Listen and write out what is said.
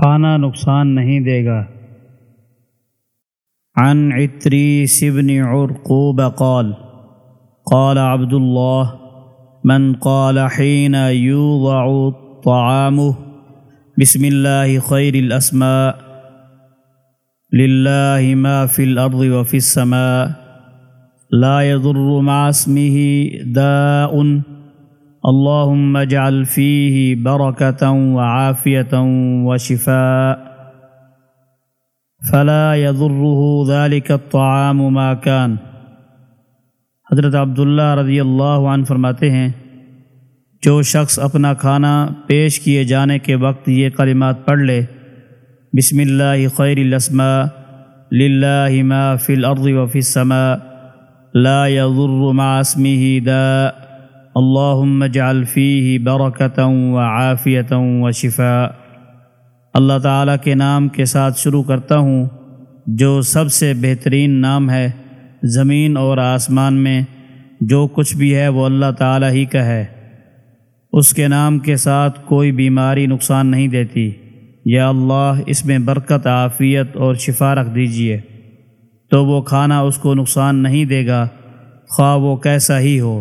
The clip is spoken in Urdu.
کھانا نقصان نہیں دے گا۔ عن عتریس بن عرقوب قال قال عبد الله من قال حين يوضع طعامه بسم الله خير الأسماء لله ما في الأرض وفي السماء، لا يضر مع اسمه داء اللهم اجعل فيه بركة وعافية وشفاء. فلا يضره ذلك الطعام ما كان حضرت عبداللہ رضی اللہ عنہ فرماتے ہیں، جو شخص اپنا کھانا پیش کیے جانے کے وقت یہ کلمات پڑھ لے، بسم اللہ خیر الاسماء، للہ ما فی الارض و فی السماء، لا يضر مع اسمه داء. اللہم اجعل فیہ برکتا و عافیتا و شفاء اللہ تعالیٰ کے نام کے ساتھ شروع کرتا ہوں، جو سب سے بہترین نام ہے زمین اور آسمان میں، جو کچھ بھی ہے وہ اللہ تعالیٰ ہی کا ہے۔ اس کے نام کے ساتھ کوئی بیماری نقصان نہیں دیتی۔ یا اللہ، اس میں برکت، عافیت اور شفا رکھ دیجیے تو وہ کھانا اس کو نقصان نہیں دے گا، خواہ وہ کیسا ہی ہو۔